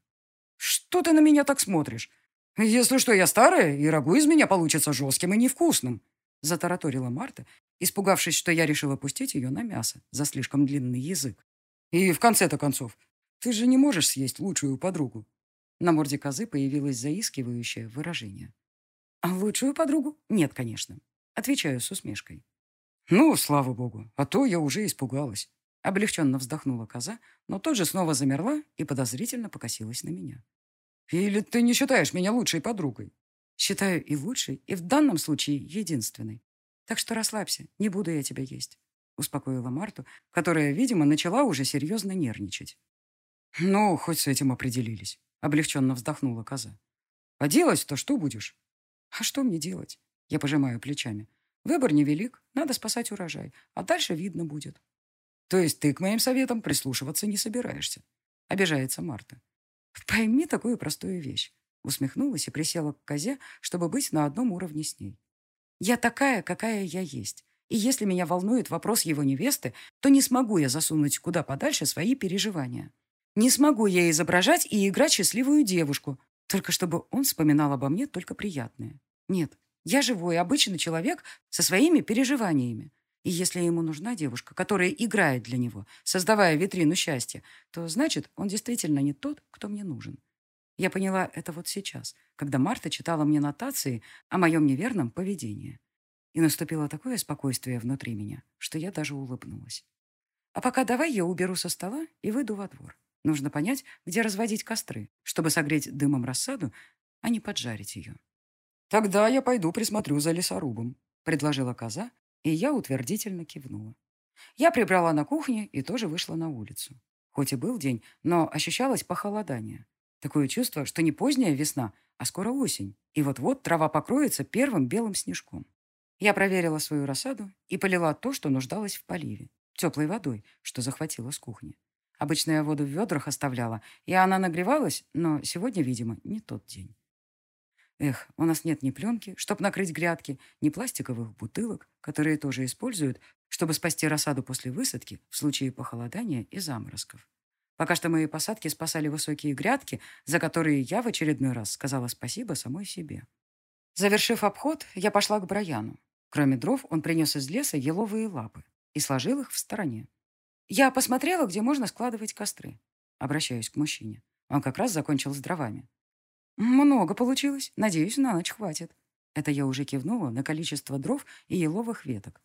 S1: «Что ты на меня так смотришь? «Если что, я старая, и рагу из меня получится жестким и невкусным», затараторила Марта, испугавшись, что я решила пустить ее на мясо за слишком длинный язык. «И в конце-то концов, ты же не можешь съесть лучшую подругу». На морде козы появилось заискивающее выражение. «А лучшую подругу? Нет, конечно». Отвечаю с усмешкой. «Ну, слава богу, а то я уже испугалась». Облегченно вздохнула коза, но тут же снова замерла и подозрительно покосилась на меня. Или ты не считаешь меня лучшей подругой? Считаю и лучшей, и в данном случае единственной. Так что расслабься, не буду я тебя есть. Успокоила Марту, которая, видимо, начала уже серьезно нервничать. Ну, хоть с этим определились. Облегченно вздохнула коза. А делать-то что будешь? А что мне делать? Я пожимаю плечами. Выбор невелик, надо спасать урожай, а дальше видно будет. То есть ты к моим советам прислушиваться не собираешься? Обижается Марта. Пойми такую простую вещь. Усмехнулась и присела к козе, чтобы быть на одном уровне с ней. Я такая, какая я есть. И если меня волнует вопрос его невесты, то не смогу я засунуть куда подальше свои переживания. Не смогу я изображать и играть счастливую девушку, только чтобы он вспоминал обо мне только приятное. Нет, я живой, обычный человек со своими переживаниями. И если ему нужна девушка, которая играет для него, создавая витрину счастья, то значит, он действительно не тот, кто мне нужен. Я поняла это вот сейчас, когда Марта читала мне нотации о моем неверном поведении. И наступило такое спокойствие внутри меня, что я даже улыбнулась. А пока давай я уберу со стола и выйду во двор. Нужно понять, где разводить костры, чтобы согреть дымом рассаду, а не поджарить ее. «Тогда я пойду присмотрю за лесорубом», — предложила коза, и я утвердительно кивнула. Я прибрала на кухне и тоже вышла на улицу. Хоть и был день, но ощущалось похолодание. Такое чувство, что не поздняя весна, а скоро осень, и вот-вот трава покроется первым белым снежком. Я проверила свою рассаду и полила то, что нуждалось в поливе, теплой водой, что захватила с кухни. Обычно я воду в ведрах оставляла, и она нагревалась, но сегодня, видимо, не тот день. Эх, у нас нет ни пленки, чтобы накрыть грядки, ни пластиковых бутылок, которые тоже используют, чтобы спасти рассаду после высадки в случае похолодания и заморозков. Пока что мои посадки спасали высокие грядки, за которые я в очередной раз сказала спасибо самой себе. Завершив обход, я пошла к Браяну. Кроме дров, он принес из леса еловые лапы и сложил их в стороне. Я посмотрела, где можно складывать костры. Обращаюсь к мужчине. Он как раз закончил с дровами. «Много получилось. Надеюсь, на ночь хватит». Это я уже кивнула на количество дров и еловых веток.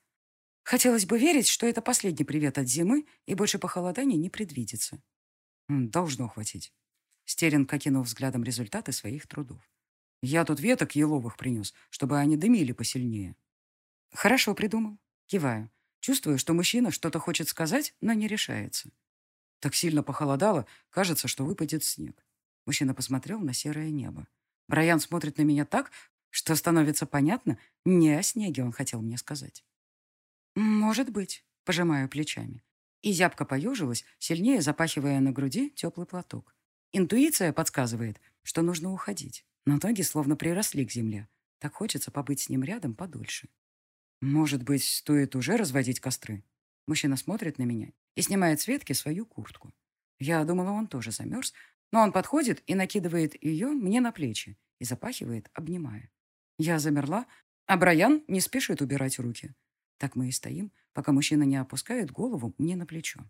S1: Хотелось бы верить, что это последний привет от зимы, и больше похолодания не предвидится. Должно хватить. Стерин окинул взглядом результаты своих трудов. Я тут веток еловых принес, чтобы они дымили посильнее. Хорошо придумал. Киваю. Чувствую, что мужчина что-то хочет сказать, но не решается. Так сильно похолодало, кажется, что выпадет снег. Мужчина посмотрел на серое небо. Брайан смотрит на меня так, что становится понятно, не о снеге он хотел мне сказать. «Может быть», — пожимаю плечами. И зябко поежилась, сильнее запахивая на груди теплый платок. Интуиция подсказывает, что нужно уходить, но ноги словно приросли к земле. Так хочется побыть с ним рядом подольше. «Может быть, стоит уже разводить костры?» Мужчина смотрит на меня и снимает с ветки свою куртку. Я думала, он тоже замерз, но он подходит и накидывает ее мне на плечи и запахивает, обнимая. Я замерла, а Брайан не спешит убирать руки. Так мы и стоим, пока мужчина не опускает голову мне на плечо.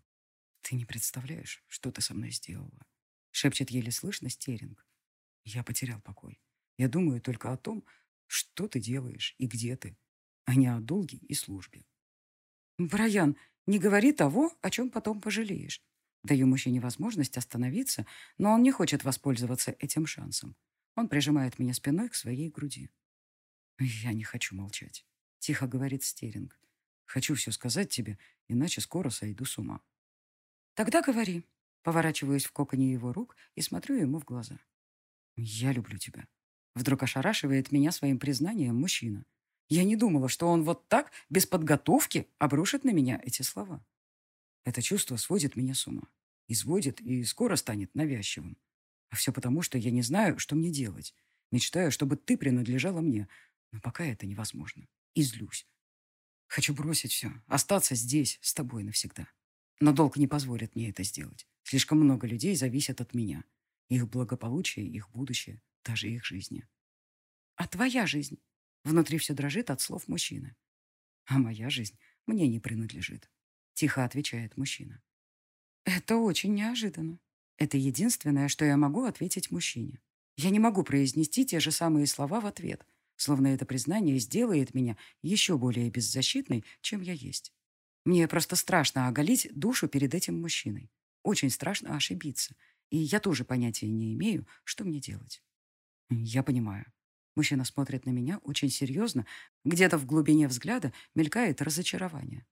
S1: «Ты не представляешь, что ты со мной сделала», — шепчет еле слышно Стеринг. «Я потерял покой. Я думаю только о том, что ты делаешь и где ты, а не о долге и службе». «Брайан, не говори того, о чем потом пожалеешь. Даю мужчине возможность остановиться, но он не хочет воспользоваться этим шансом. Он прижимает меня спиной к своей груди. «Я не хочу молчать», — тихо говорит Стеринг. «Хочу все сказать тебе, иначе скоро сойду с ума». Тогда говори. Поворачиваюсь в коконе его рук и смотрю ему в глаза. Я люблю тебя. Вдруг ошарашивает меня своим признанием мужчина. Я не думала, что он вот так, без подготовки, обрушит на меня эти слова. Это чувство сводит меня с ума. Изводит и скоро станет навязчивым. А все потому, что я не знаю, что мне делать. Мечтаю, чтобы ты принадлежала мне. Но пока это невозможно. И злюсь. Хочу бросить все, остаться здесь, с тобой навсегда. Но долг не позволит мне это сделать. Слишком много людей зависят от меня. Их благополучие, их будущее, даже их жизни. А твоя жизнь? Внутри все дрожит от слов мужчины. А моя жизнь мне не принадлежит. Тихо отвечает мужчина. Это очень неожиданно. Это единственное, что я могу ответить мужчине. Я не могу произнести те же самые слова в ответ, словно это признание сделает меня еще более беззащитной, чем я есть. Мне просто страшно оголить душу перед этим мужчиной. Очень страшно ошибиться. И я тоже понятия не имею, что мне делать. Я понимаю. Мужчина смотрит на меня очень серьезно. Где-то в глубине взгляда мелькает разочарование.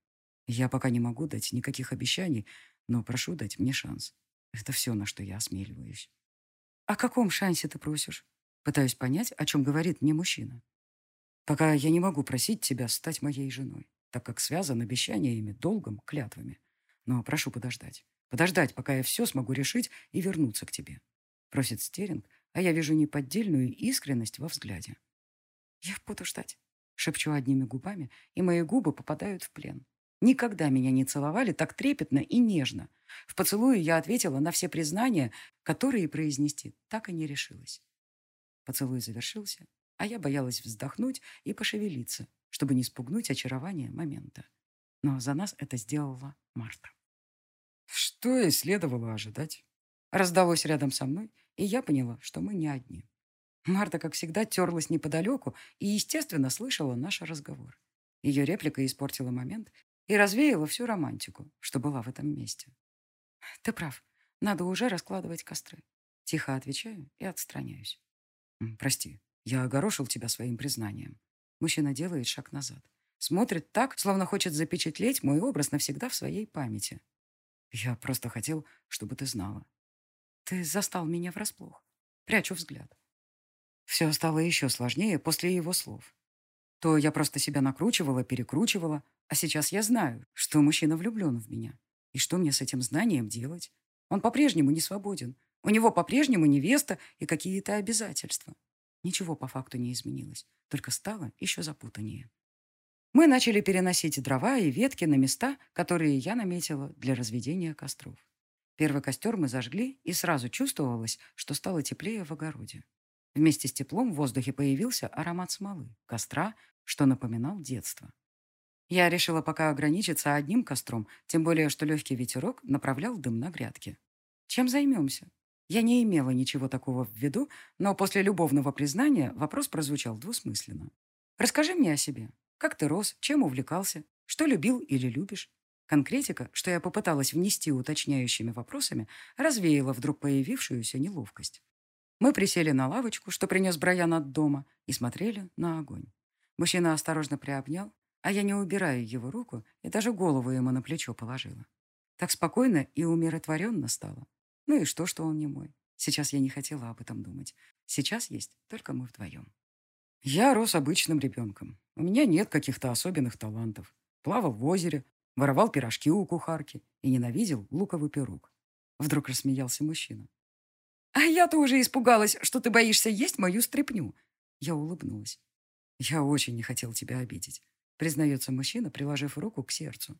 S1: Я пока не могу дать никаких обещаний, но прошу дать мне шанс. Это все, на что я осмеливаюсь. О каком шансе ты просишь? Пытаюсь понять, о чем говорит мне мужчина. Пока я не могу просить тебя стать моей женой, так как связан обещаниями, долгом, клятвами. Но прошу подождать. Подождать, пока я все смогу решить и вернуться к тебе. Просит Стеринг, а я вижу неподдельную искренность во взгляде. Я буду ждать. Шепчу одними губами, и мои губы попадают в плен. Никогда меня не целовали так трепетно и нежно. В поцелуе я ответила на все признания, которые произнести так и не решилась. Поцелуй завершился, а я боялась вздохнуть и пошевелиться, чтобы не спугнуть очарование момента. Но за нас это сделала Марта. Что и следовало ожидать. Раздалось рядом со мной, и я поняла, что мы не одни. Марта, как всегда, терлась неподалеку и, естественно, слышала наш разговор. Ее реплика испортила момент и развеяла всю романтику, что была в этом месте. «Ты прав. Надо уже раскладывать костры». Тихо отвечаю и отстраняюсь. «Прости, я огорошил тебя своим признанием». Мужчина делает шаг назад. Смотрит так, словно хочет запечатлеть мой образ навсегда в своей памяти. Я просто хотел, чтобы ты знала. Ты застал меня врасплох. Прячу взгляд. Все стало еще сложнее после его слов. То я просто себя накручивала, перекручивала, а сейчас я знаю, что мужчина влюблен в меня. И что мне с этим знанием делать? Он по-прежнему не свободен. У него по-прежнему невеста и какие-то обязательства. Ничего по факту не изменилось, только стало еще запутаннее. Мы начали переносить дрова и ветки на места, которые я наметила для разведения костров. Первый костер мы зажгли, и сразу чувствовалось, что стало теплее в огороде. Вместе с теплом в воздухе появился аромат смолы, костра, что напоминал детство. Я решила пока ограничиться одним костром, тем более, что легкий ветерок направлял дым на грядки. Чем займемся? Я не имела ничего такого в виду, но после любовного признания вопрос прозвучал двусмысленно. «Расскажи мне о себе. Как ты рос, чем увлекался, что любил или любишь?» Конкретика, что я попыталась внести уточняющими вопросами, развеяла вдруг появившуюся неловкость. Мы присели на лавочку, что принес Брайан от дома, и смотрели на огонь. Мужчина осторожно приобнял, а я не убираю его руку и даже голову ему на плечо положила. Так спокойно и умиротворенно стало. Ну и что, что он не мой? Сейчас я не хотела об этом думать. Сейчас есть только мы вдвоем. Я рос обычным ребенком. У меня нет каких-то особенных талантов. Плавал в озере, воровал пирожки у кухарки и ненавидел луковый пирог. Вдруг рассмеялся мужчина. «А я тоже испугалась, что ты боишься есть мою стряпню». Я улыбнулась. «Я очень не хотел тебя обидеть признается мужчина, приложив руку к сердцу.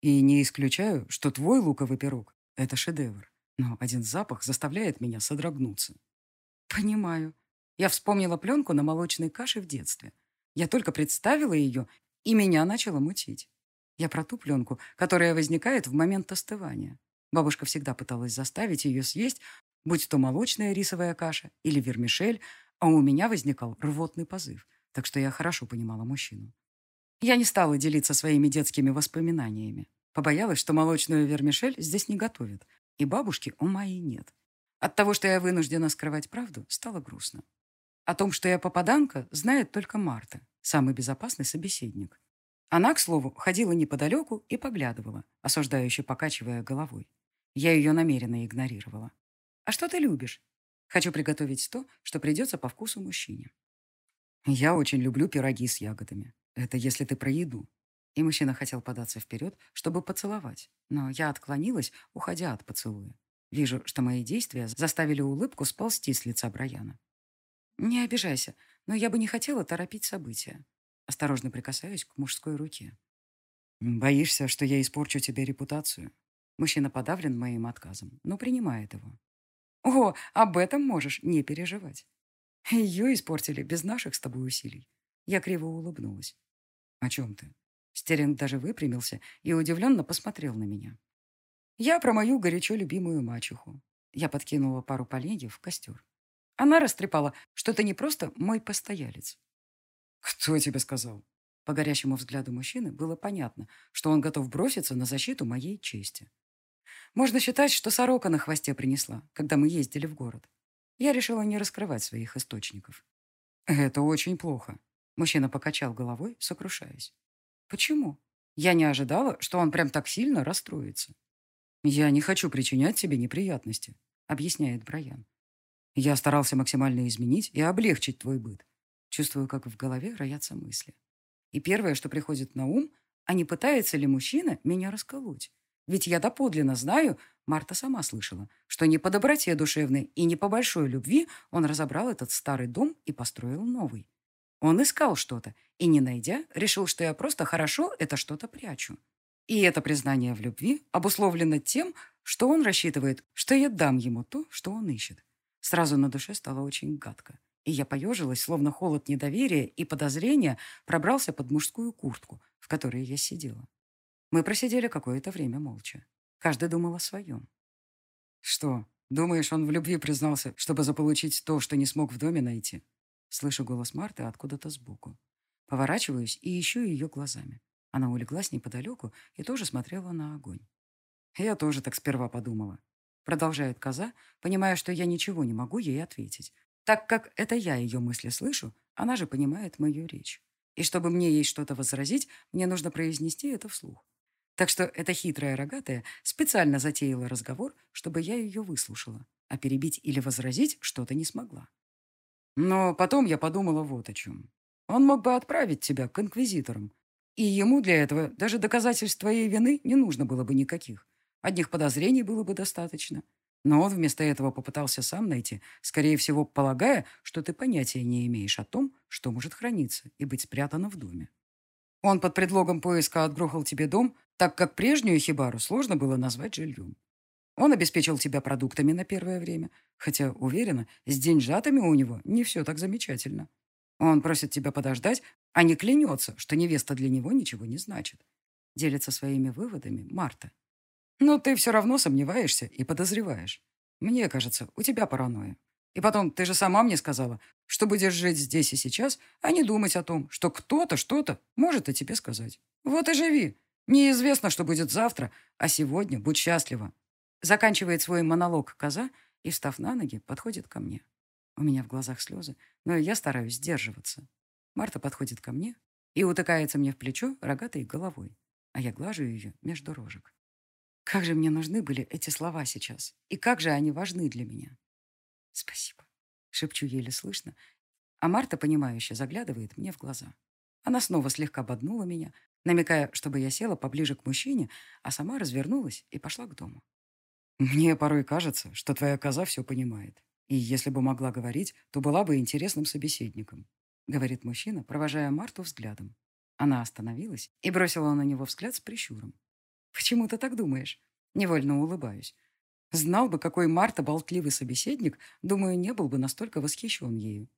S1: И не исключаю, что твой луковый пирог — это шедевр, но один запах заставляет меня содрогнуться. Понимаю. Я вспомнила пленку на молочной каше в детстве. Я только представила ее, и меня начало мутить. Я про ту пленку, которая возникает в момент остывания. Бабушка всегда пыталась заставить ее съесть, будь то молочная рисовая каша или вермишель, а у меня возникал рвотный позыв, так что я хорошо понимала мужчину. Я не стала делиться своими детскими воспоминаниями. Побоялась, что молочную вермишель здесь не готовят, и бабушки у моей нет. От того, что я вынуждена скрывать правду, стало грустно. О том, что я попаданка, знает только Марта, самый безопасный собеседник. Она, к слову, ходила неподалеку и поглядывала, осуждающе покачивая головой. Я ее намеренно игнорировала. «А что ты любишь?» «Хочу приготовить то, что придется по вкусу мужчине». «Я очень люблю пироги с ягодами. Это если ты про еду». И мужчина хотел податься вперед, чтобы поцеловать. Но я отклонилась, уходя от поцелуя. Вижу, что мои действия заставили улыбку сползти с лица Брайана. «Не обижайся, но я бы не хотела торопить события». Осторожно прикасаюсь к мужской руке. «Боишься, что я испорчу тебе репутацию?» Мужчина подавлен моим отказом, но принимает его. «О, об этом можешь не переживать. Ее испортили без наших с тобой усилий». Я криво улыбнулась. «О чем ты?» Стеринг даже выпрямился и удивленно посмотрел на меня. «Я про мою горячо любимую мачеху». Я подкинула пару поленьев в костер. Она растрепала, что ты не просто мой постоялец. «Кто тебе сказал?» По горящему взгляду мужчины было понятно, что он готов броситься на защиту моей чести. Можно считать, что сорока на хвосте принесла, когда мы ездили в город. Я решила не раскрывать своих источников. «Это очень плохо», — мужчина покачал головой, сокрушаясь. «Почему? Я не ожидала, что он прям так сильно расстроится». «Я не хочу причинять тебе неприятности», — объясняет Брайан. Я старался максимально изменить и облегчить твой быт. Чувствую, как в голове роятся мысли. И первое, что приходит на ум, а не пытается ли мужчина меня расколоть? Ведь я доподлинно знаю, Марта сама слышала, что не по доброте душевной и не по большой любви он разобрал этот старый дом и построил новый. Он искал что-то и, не найдя, решил, что я просто хорошо это что-то прячу. И это признание в любви обусловлено тем, что он рассчитывает, что я дам ему то, что он ищет. Сразу на душе стало очень гадко. И я поежилась, словно холод недоверия и подозрения пробрался под мужскую куртку, в которой я сидела. Мы просидели какое-то время молча. Каждый думал о своем. «Что, думаешь, он в любви признался, чтобы заполучить то, что не смог в доме найти?» Слышу голос Марты откуда-то сбоку. Поворачиваюсь и ищу ее глазами. Она улеглась неподалеку и тоже смотрела на огонь. Я тоже так сперва подумала. Продолжает коза, понимая, что я ничего не могу ей ответить. Так как это я ее мысли слышу, она же понимает мою речь. И чтобы мне ей что-то возразить, мне нужно произнести это вслух. Так что эта хитрая рогатая специально затеяла разговор, чтобы я ее выслушала, а перебить или возразить что-то не смогла. Но потом я подумала вот о чем. Он мог бы отправить тебя к инквизиторам, и ему для этого даже доказательств твоей вины не нужно было бы никаких. Одних подозрений было бы достаточно. Но он вместо этого попытался сам найти, скорее всего, полагая, что ты понятия не имеешь о том, что может храниться и быть спрятано в доме. Он под предлогом поиска отгрохал тебе дом, так как прежнюю хибару сложно было назвать жильем. Он обеспечил тебя продуктами на первое время, хотя, уверена, с деньжатами у него не все так замечательно. Он просит тебя подождать, а не клянется, что невеста для него ничего не значит. Делится своими выводами Марта. Но ты все равно сомневаешься и подозреваешь. Мне кажется, у тебя паранойя. И потом, ты же сама мне сказала, что будешь жить здесь и сейчас, а не думать о том, что кто-то что-то может о тебе сказать. Вот и живи. Неизвестно, что будет завтра, а сегодня будь счастлива. Заканчивает свой монолог коза и, встав на ноги, подходит ко мне. У меня в глазах слезы, но я стараюсь сдерживаться. Марта подходит ко мне и утыкается мне в плечо рогатой головой, а я глажу ее между рожек. Как же мне нужны были эти слова сейчас? И как же они важны для меня? Спасибо. Шепчу еле слышно. А Марта, понимающе, заглядывает мне в глаза. Она снова слегка боднула меня, намекая, чтобы я села поближе к мужчине, а сама развернулась и пошла к дому. Мне порой кажется, что твоя коза все понимает. И если бы могла говорить, то была бы интересным собеседником, говорит мужчина, провожая Марту взглядом. Она остановилась и бросила на него взгляд с прищуром. Почему ты так думаешь? Невольно улыбаюсь. Знал бы, какой Марта болтливый собеседник, думаю, не был бы настолько восхищен ею.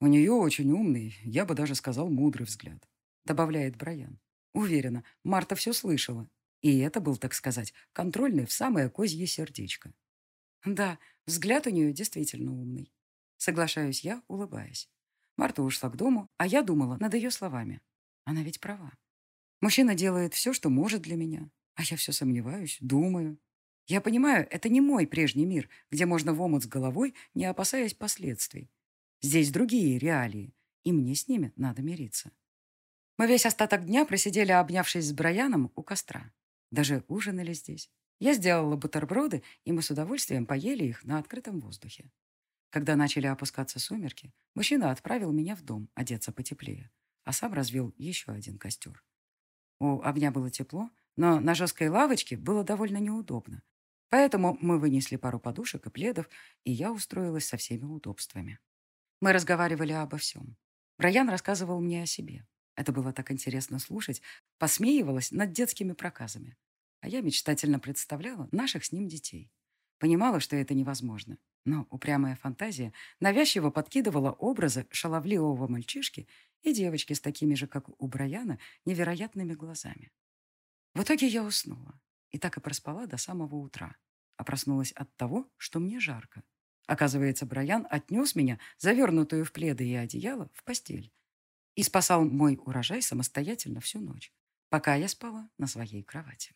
S1: У нее очень умный, я бы даже сказал, мудрый взгляд, добавляет Брайан. Уверена, Марта все слышала. И это был, так сказать, контрольный в самое козье сердечко. Да, взгляд у нее действительно умный. Соглашаюсь я, улыбаясь. Марта ушла к дому, а я думала над ее словами. Она ведь права. Мужчина делает все, что может для меня. А я все сомневаюсь, думаю. Я понимаю, это не мой прежний мир, где можно в омут с головой, не опасаясь последствий. Здесь другие реалии, и мне с ними надо мириться. Мы весь остаток дня просидели, обнявшись с Брайаном у костра. Даже ужинали здесь. Я сделала бутерброды, и мы с удовольствием поели их на открытом воздухе. Когда начали опускаться сумерки, мужчина отправил меня в дом одеться потеплее, а сам развел еще один костер. У огня было тепло, но на жесткой лавочке было довольно неудобно. Поэтому мы вынесли пару подушек и пледов, и я устроилась со всеми удобствами. Мы разговаривали обо всем. Брайан рассказывал мне о себе. Это было так интересно слушать, посмеивалась над детскими проказами. А я мечтательно представляла наших с ним детей. Понимала, что это невозможно. Но упрямая фантазия навязчиво подкидывала образы шаловливого мальчишки и девочки с такими же, как у Брайана, невероятными глазами. В итоге я уснула. И так и проспала до самого утра. А проснулась от того, что мне жарко. Оказывается, Брайан отнес меня, завернутую в пледы и одеяло, в постель. И спасал мой урожай самостоятельно всю ночь, пока я спала на своей кровати.